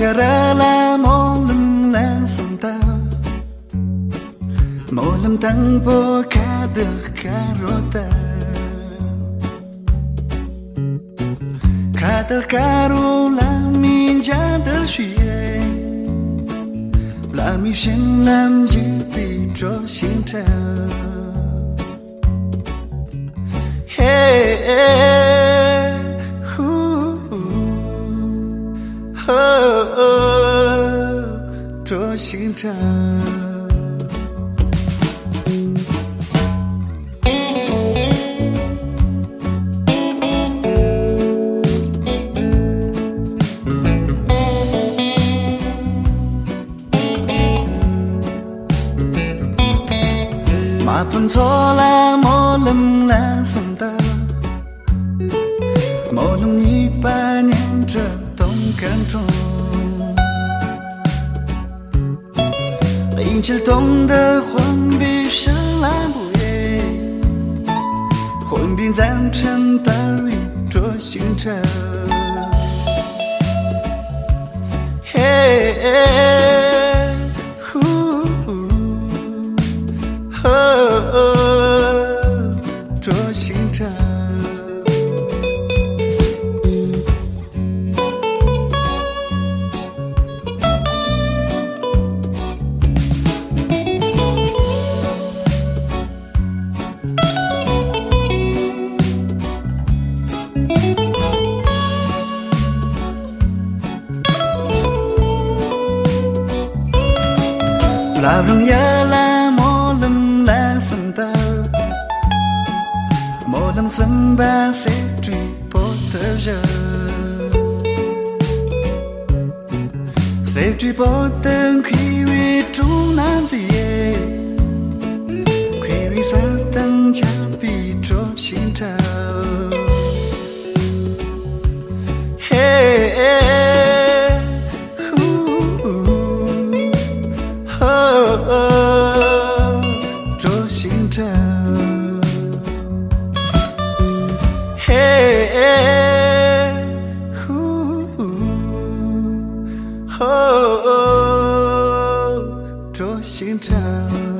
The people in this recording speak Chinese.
chara la molim lan sum ta molim tang po ka de karota ka de karu la min ja de shi la mi shen lam ji pi tro xin ta hey, hey. Ho zhuo xin ta 马奔错啦，莫 lâm 啦送的，动感中，一直懂得混比深蓝不夜，混并赞成的一座星辰。嘿。呼哦，捉星辰。老人也来莫 lâm 来生的，莫 lâm 生把谁追波的人，谁追波的亏为主男子耶，亏为三说，心疼。